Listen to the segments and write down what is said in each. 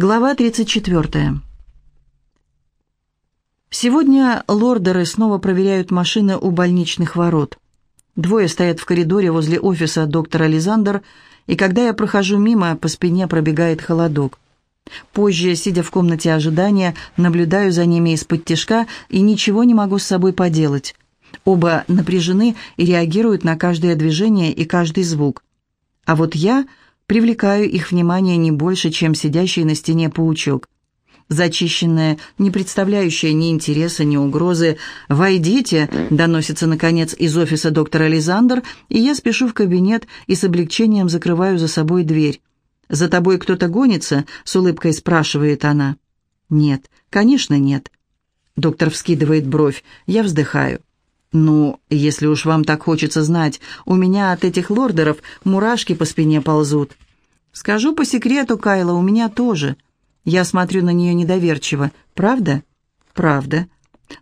Глава 34. Сегодня лордеры снова проверяют машины у больничных ворот. Двое стоят в коридоре возле офиса доктора Лизандер, и когда я прохожу мимо, по спине пробегает холодок. Позже, сидя в комнате ожидания, наблюдаю за ними из-под тишка и ничего не могу с собой поделать. Оба напряжены и реагируют на каждое движение и каждый звук. А вот я привлекаю их внимание не больше, чем сидящий на стене паучок. Зачищенная, не представляющая ни интереса, ни угрозы «Войдите!» доносится, наконец, из офиса доктора Лизандер, и я спешу в кабинет и с облегчением закрываю за собой дверь. «За тобой кто-то гонится?» — с улыбкой спрашивает она. «Нет, конечно, нет». Доктор вскидывает бровь. Я вздыхаю. «Ну, если уж вам так хочется знать, у меня от этих лордеров мурашки по спине ползут». «Скажу по секрету, Кайла, у меня тоже». Я смотрю на нее недоверчиво. «Правда?» «Правда».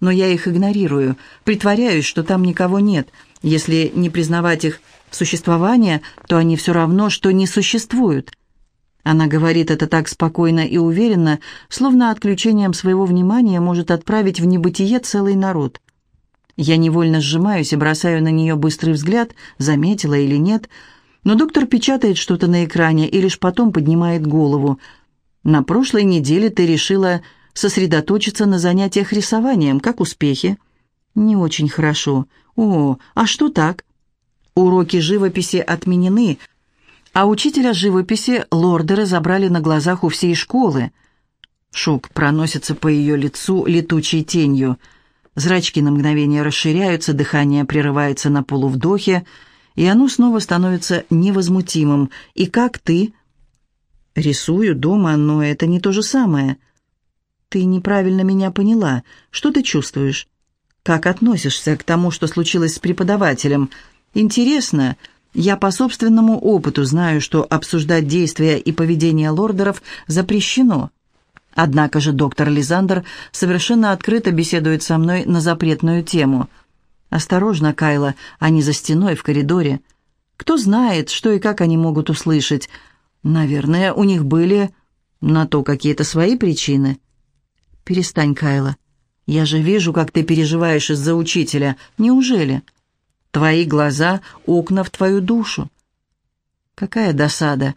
Но я их игнорирую, притворяюсь, что там никого нет. Если не признавать их существование, то они все равно, что не существуют. Она говорит это так спокойно и уверенно, словно отключением своего внимания может отправить в небытие целый народ. Я невольно сжимаюсь и бросаю на нее быстрый взгляд, заметила или нет, но доктор печатает что-то на экране и лишь потом поднимает голову. «На прошлой неделе ты решила сосредоточиться на занятиях рисованием. Как успехи?» «Не очень хорошо. О, а что так?» «Уроки живописи отменены, а учителя живописи лордеры забрали на глазах у всей школы». Шок проносится по ее лицу летучей тенью – Зрачки на мгновение расширяются, дыхание прерывается на полувдохе, и оно снова становится невозмутимым. «И как ты?» «Рисую дома, но это не то же самое». «Ты неправильно меня поняла. Что ты чувствуешь?» «Как относишься к тому, что случилось с преподавателем?» «Интересно. Я по собственному опыту знаю, что обсуждать действия и поведение лордеров запрещено». Однако же доктор Лизандер совершенно открыто беседует со мной на запретную тему. «Осторожно, Кайла, они за стеной в коридоре. Кто знает, что и как они могут услышать. Наверное, у них были на то какие-то свои причины». «Перестань, Кайла. Я же вижу, как ты переживаешь из-за учителя. Неужели? Твои глаза — окна в твою душу». «Какая досада!»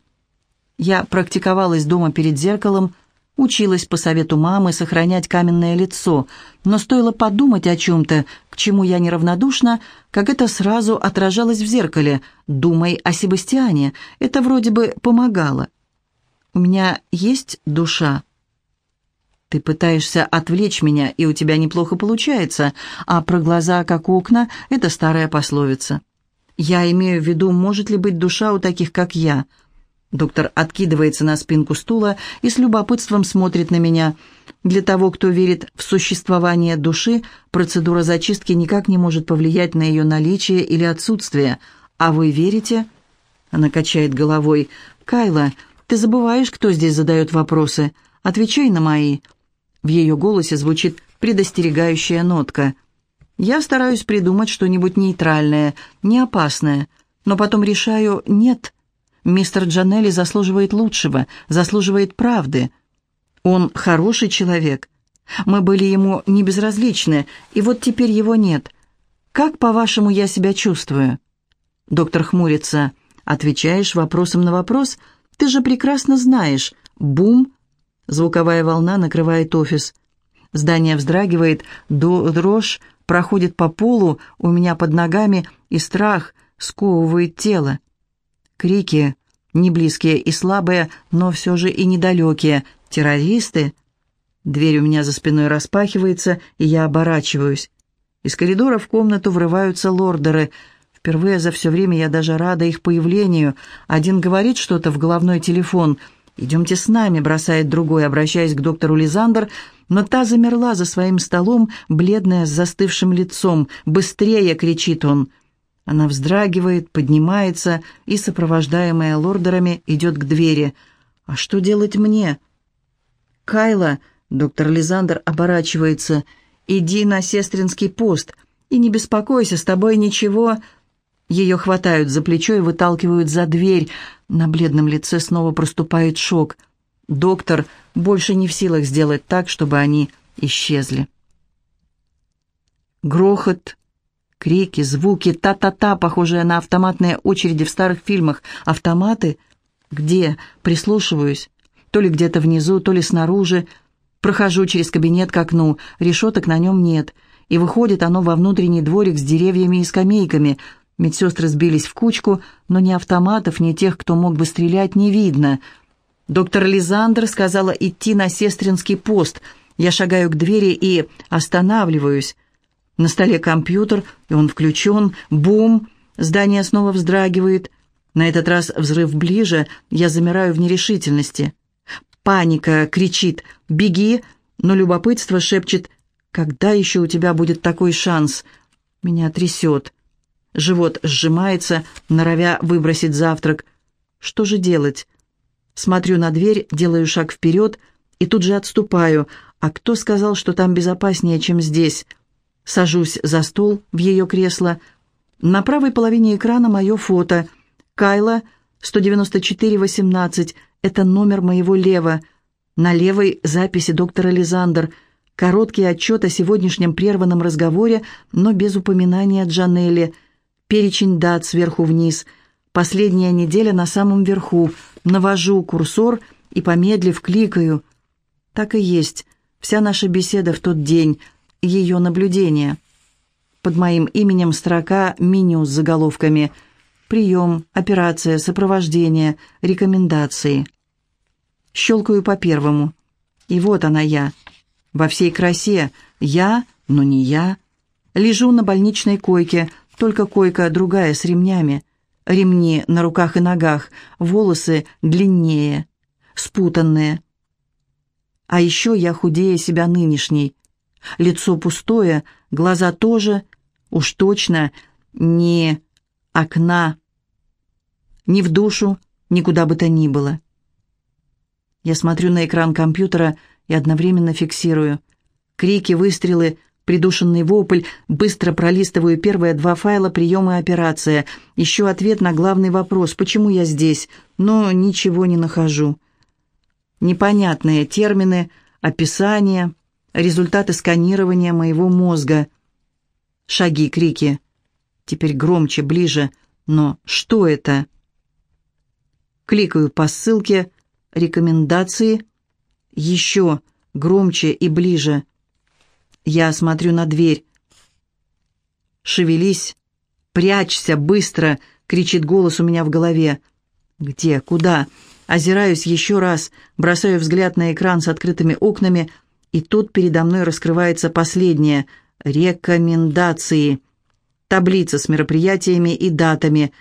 Я практиковалась дома перед зеркалом, — Училась по совету мамы сохранять каменное лицо, но стоило подумать о чем-то, к чему я неравнодушна, как это сразу отражалось в зеркале. «Думай о Себастьяне». Это вроде бы помогало. «У меня есть душа». «Ты пытаешься отвлечь меня, и у тебя неплохо получается, а про глаза, как окна, это старая пословица. Я имею в виду, может ли быть душа у таких, как я?» Доктор откидывается на спинку стула и с любопытством смотрит на меня. Для того, кто верит в существование души, процедура зачистки никак не может повлиять на ее наличие или отсутствие. А вы верите? Она качает головой. «Кайла, ты забываешь, кто здесь задает вопросы. Отвечай на мои». В ее голосе звучит предостерегающая нотка. Я стараюсь придумать что-нибудь нейтральное, не опасное, но потом решаю «нет». Мистер Джанелли заслуживает лучшего, заслуживает правды. Он хороший человек. Мы были ему не безразличны, и вот теперь его нет. Как, по-вашему, я себя чувствую?» Доктор хмурится. «Отвечаешь вопросом на вопрос? Ты же прекрасно знаешь. Бум!» Звуковая волна накрывает офис. Здание вздрагивает, дрожь проходит по полу у меня под ногами, и страх сковывает тело. Крики, не близкие и слабые, но все же и недалекие. Террористы? Дверь у меня за спиной распахивается, и я оборачиваюсь. Из коридора в комнату врываются лордеры. Впервые за все время я даже рада их появлению. Один говорит что-то в головной телефон. «Идемте с нами», — бросает другой, обращаясь к доктору Лизандер, но та замерла за своим столом, бледная, с застывшим лицом. «Быстрее!» — кричит он. Она вздрагивает, поднимается и, сопровождаемая лордерами, идет к двери. «А что делать мне?» «Кайла», — доктор Лизандр оборачивается, — «иди на сестринский пост и не беспокойся, с тобой ничего...» Ее хватают за плечо и выталкивают за дверь. На бледном лице снова проступает шок. Доктор больше не в силах сделать так, чтобы они исчезли. Грохот, крики, звуки, та-та-та, похожие на автоматные очереди в старых фильмах. Автоматы? Где? Прислушиваюсь. То ли где-то внизу, то ли снаружи. Прохожу через кабинет к окну, решеток на нем нет. И выходит оно во внутренний дворик с деревьями и скамейками. Медсестры сбились в кучку, но ни автоматов, ни тех, кто мог бы стрелять, не видно. Доктор Лизандр сказала идти на сестринский пост. Я шагаю к двери и останавливаюсь. На столе компьютер, и он включен. Бум! Здание снова вздрагивает. На этот раз взрыв ближе, я замираю в нерешительности. Паника кричит «Беги!», но любопытство шепчет «Когда еще у тебя будет такой шанс?» Меня трясет. Живот сжимается, норовя выбросить завтрак. Что же делать? Смотрю на дверь, делаю шаг вперед и тут же отступаю. А кто сказал, что там безопаснее, чем здесь? Сажусь за стол в ее кресло. На правой половине экрана мое фото. Кайла, 194-18, это номер моего Лева. На левой записи доктора Лизандер. Короткий отчет о сегодняшнем прерванном разговоре, но без упоминания Джанелли. Перечень дат сверху вниз. Последняя неделя на самом верху. Навожу курсор и, помедлив, кликаю. Так и есть. Вся наша беседа в тот день. Ее наблюдение. Под моим именем строка меню с заголовками – Прием, операция, сопровождение, рекомендации. Щелкаю по первому. И вот она я. Во всей красе. Я, но не я. Лежу на больничной койке, только койка другая с ремнями. Ремни на руках и ногах, волосы длиннее, спутанные. А еще я худее себя нынешней. Лицо пустое, глаза тоже, уж точно не окна, ни в душу, никуда бы то ни было. Я смотрю на экран компьютера и одновременно фиксирую. Крики, выстрелы, придушенный вопль, быстро пролистываю первые два файла приема и операция. Ищу ответ на главный вопрос, почему я здесь, но ничего не нахожу. Непонятные термины, описания, результаты сканирования моего мозга. Шаги, крики. Теперь громче, ближе. Но что это? Кликаю по ссылке «Рекомендации». Еще громче и ближе. Я смотрю на дверь. «Шевелись! Прячься! Быстро!» — кричит голос у меня в голове. «Где? Куда?» Озираюсь еще раз, бросаю взгляд на экран с открытыми окнами, и тут передо мной раскрывается последнее — рекомендации. Таблица с мероприятиями и датами.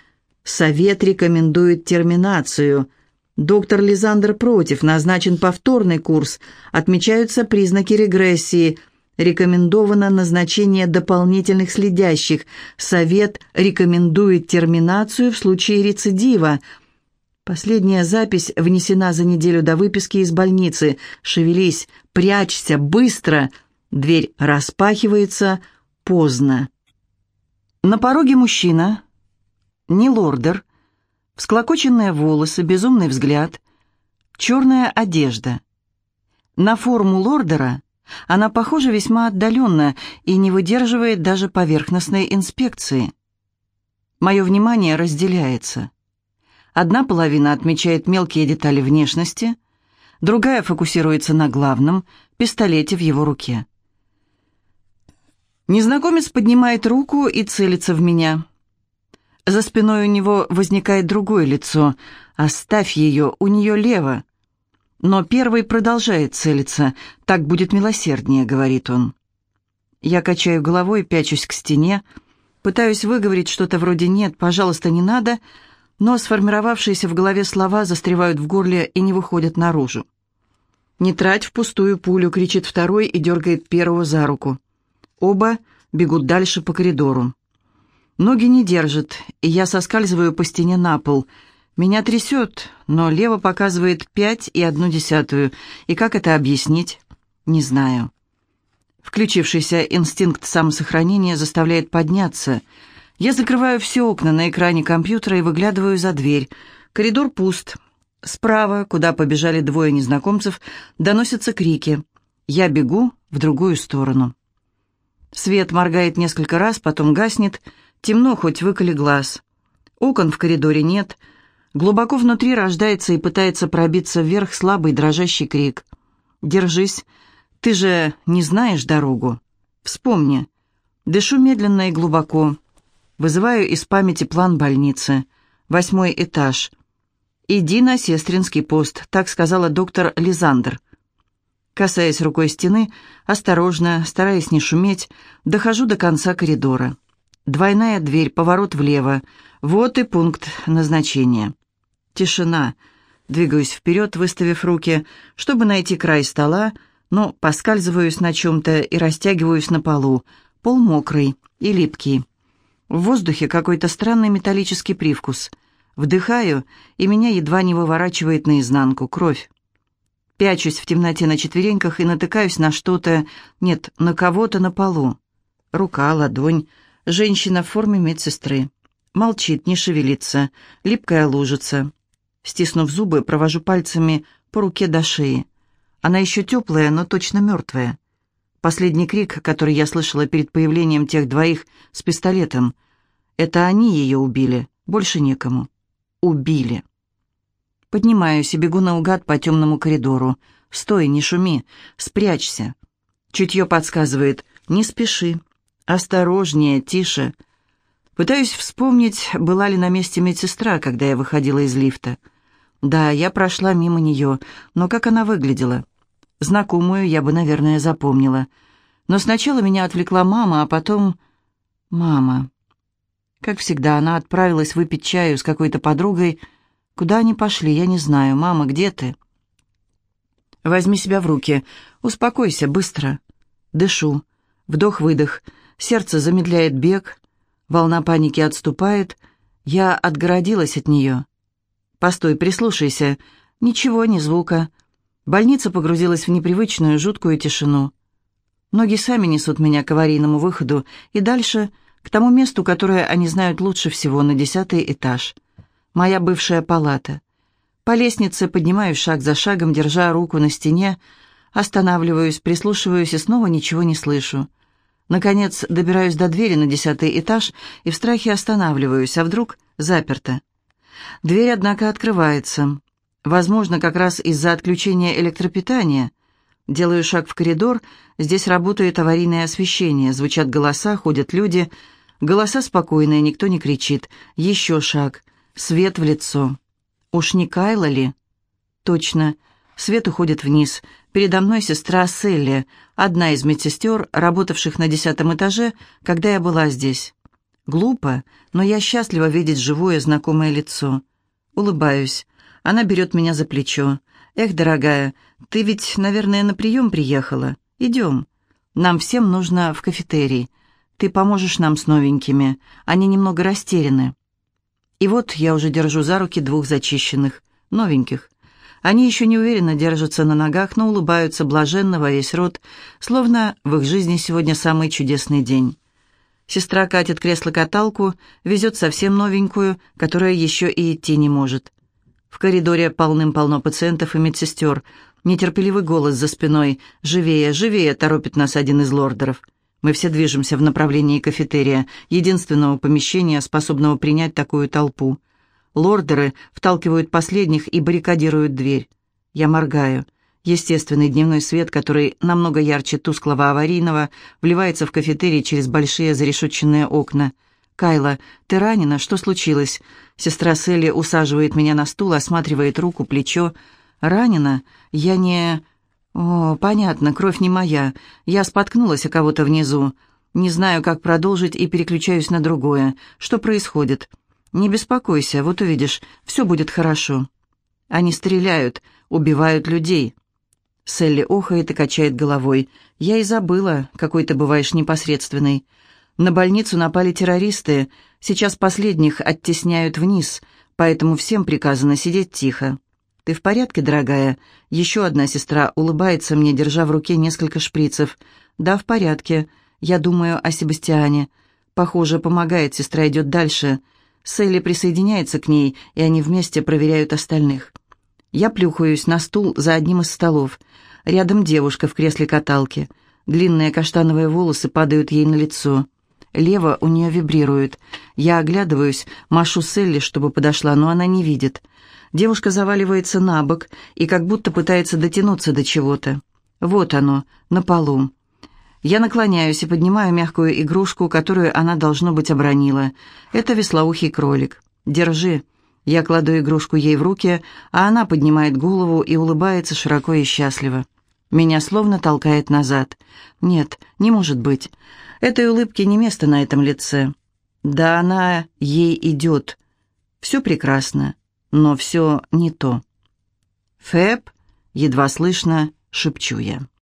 Совет рекомендует терминацию. Доктор Лизандр против, назначен повторный курс. Отмечаются признаки регрессии. Рекомендовано назначение дополнительных следящих. Совет рекомендует терминацию в случае рецидива. Последняя запись внесена за неделю до выписки из больницы. «Шевелись, прячься, быстро!» Дверь распахивается. Поздно. На пороге мужчина, не лордер, всклокоченные волосы, безумный взгляд, черная одежда. На форму лордера она похожа весьма отдаленно и не выдерживает даже поверхностной инспекции. Мое внимание разделяется. Одна половина отмечает мелкие детали внешности, другая фокусируется на главном – пистолете в его руке. Незнакомец поднимает руку и целится в меня. За спиной у него возникает другое лицо. «Оставь ее, у нее лево». Но первый продолжает целиться. «Так будет милосерднее», — говорит он. Я качаю головой, пячусь к стене, пытаюсь выговорить что-то вроде «нет, пожалуйста, не надо», но сформировавшиеся в голове слова застревают в горле и не выходят наружу. «Не трать впустую пулю», — кричит второй и дергает первого за руку. Оба бегут дальше по коридору. Ноги не держат, и я соскальзываю по стене на пол. Меня трясет, но лево показывает пять и одну десятую. И как это объяснить? Не знаю. Включившийся инстинкт самосохранения заставляет подняться. Я закрываю все окна на экране компьютера и выглядываю за дверь. Коридор пуст. Справа, куда побежали двое незнакомцев, доносятся крики. Я бегу в другую сторону. Свет моргает несколько раз, потом гаснет. Темно, хоть выколи глаз. Окон в коридоре нет. Глубоко внутри рождается и пытается пробиться вверх слабый дрожащий крик. «Держись, ты же не знаешь дорогу. Вспомни. Дышу медленно и глубоко. Вызываю из памяти план больницы. Восьмой этаж. «Иди на сестринский пост», — так сказала доктор Лизандр. Касаясь рукой стены, осторожно, стараясь не шуметь, дохожу до конца коридора. Двойная дверь, поворот влево. Вот и пункт назначения. Тишина. Двигаюсь вперед, выставив руки, чтобы найти край стола, но поскальзываюсь на чем-то и растягиваюсь на полу. Пол мокрый и липкий. В воздухе какой-то странный металлический привкус. Вдыхаю, и меня едва не выворачивает наизнанку кровь. Пячусь в темноте на четвереньках и натыкаюсь на что-то, нет, на кого-то на полу. Рука, ладонь, женщина в форме медсестры. Молчит, не шевелится, липкая лужица. Стиснув зубы, провожу пальцами по руке до шеи. Она еще теплая, но точно мертвая. Последний крик, который я слышала перед появлением тех двоих с пистолетом. Это они ее убили, больше некому. Убили. Поднимаюсь и бегу наугад по темному коридору. «Стой, не шуми, спрячься». Чутье подсказывает «Не спеши, осторожнее, тише». Пытаюсь вспомнить, была ли на месте медсестра, когда я выходила из лифта. Да, я прошла мимо нее, но как она выглядела? Знакомую я бы, наверное, запомнила. Но сначала меня отвлекла мама, а потом... Мама. Как всегда, она отправилась выпить чаю с какой-то подругой. Куда они пошли, я не знаю. Мама, где ты? Возьми себя в руки. Успокойся, быстро. Дышу. Вдох-выдох. Сердце замедляет бег. Волна паники отступает. Я отгородилась от нее. Постой, прислушайся. Ничего, ни звука. Больница погрузилась в непривычную, жуткую тишину. Ноги сами несут меня к аварийному выходу, и дальше к тому месту, которое они знают лучше всего, на десятый этаж. Моя бывшая палата. По лестнице поднимаюсь шаг за шагом, держа руку на стене, останавливаюсь, прислушиваюсь и снова ничего не слышу. Наконец добираюсь до двери на десятый этаж и в страхе останавливаюсь, а вдруг заперто. Дверь, однако, открывается. Возможно, как раз из-за отключения электропитания. Делаю шаг в коридор, здесь работает аварийное освещение, звучат голоса, ходят люди — Голоса спокойные, никто не кричит. Еще шаг. Свет в лицо. Уж не Кайла ли? Точно. Свет уходит вниз. Передо мной сестра Селли, одна из медсестер, работавших на десятом этаже, когда я была здесь. Глупо, но я счастлива видеть живое знакомое лицо. Улыбаюсь. Она берет меня за плечо. «Эх, дорогая, ты ведь, наверное, на прием приехала. Идем. Нам всем нужно в кафетерий. Ты поможешь нам с новенькими. Они немного растеряны. И вот я уже держу за руки двух зачищенных, новеньких. Они еще не уверенно держатся на ногах, но улыбаются блаженно во весь рот, словно в их жизни сегодня самый чудесный день. Сестра катит кресло-каталку, везет совсем новенькую, которая еще и идти не может. В коридоре полным-полно пациентов и медсестер. Нетерпеливый голос за спиной «Живее, живее!» торопит нас один из лордеров. Мы все движемся в направлении кафетерия, единственного помещения, способного принять такую толпу. Лордеры вталкивают последних и баррикадируют дверь. Я моргаю. Естественный дневной свет, который намного ярче тусклого аварийного, вливается в кафетерий через большие зарешетченные окна. «Кайла, ты ранена? Что случилось?» Сестра Селли усаживает меня на стул, осматривает руку, плечо. «Ранена? Я не...» «О, понятно, кровь не моя. Я споткнулась о кого-то внизу. Не знаю, как продолжить и переключаюсь на другое. Что происходит?» «Не беспокойся, вот увидишь, все будет хорошо». «Они стреляют, убивают людей». Селли охает и качает головой. «Я и забыла, какой ты бываешь непосредственный. На больницу напали террористы. Сейчас последних оттесняют вниз, поэтому всем приказано сидеть тихо». «Ты в порядке, дорогая?» Еще одна сестра улыбается мне, держа в руке несколько шприцев. «Да, в порядке. Я думаю о Себастьяне. Похоже, помогает, сестра идет дальше. Селли присоединяется к ней, и они вместе проверяют остальных. Я плюхаюсь на стул за одним из столов. Рядом девушка в кресле каталки. Длинные каштановые волосы падают ей на лицо. Лево у нее вибрирует. Я оглядываюсь, машу Селли, чтобы подошла, но она не видит. Девушка заваливается на бок и как будто пытается дотянуться до чего-то. Вот оно, на полу. Я наклоняюсь и поднимаю мягкую игрушку, которую она, должно быть, обронила. Это веслоухий кролик. «Держи». Я кладу игрушку ей в руки, а она поднимает голову и улыбается широко и счастливо. Меня словно толкает назад. Нет, не может быть. Этой улыбки не место на этом лице. Да она ей идет. Все прекрасно, но все не то. Фэб, едва слышно, шепчу я.